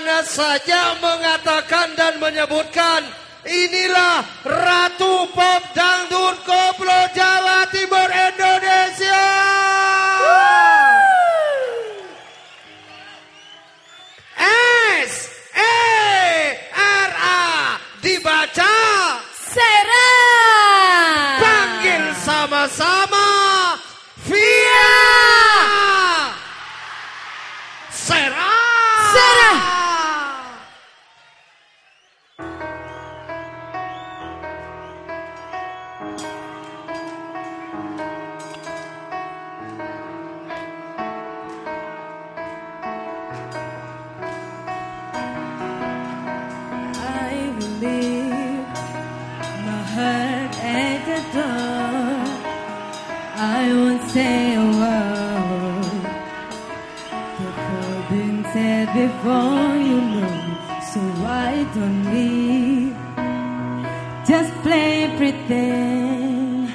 mana saja mengatakan dan menyebutkan inilah Ratu Pop Dangdut Koplo Jawa Timur at. I won't say a word. Been before, you know. So why don't we just play pretend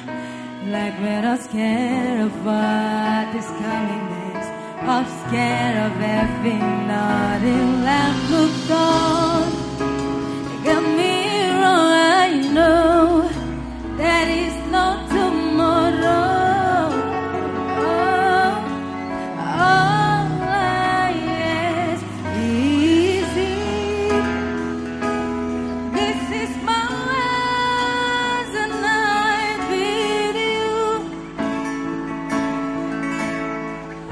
like we're not scared of what is coming next? Or scared of every nodding laugh looked on.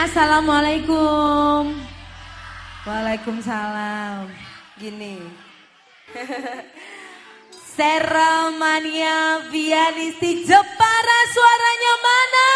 Assalamualaikum. Waalaikumsalam. Gini. Seremania Vianisti Jepara suaranya mana?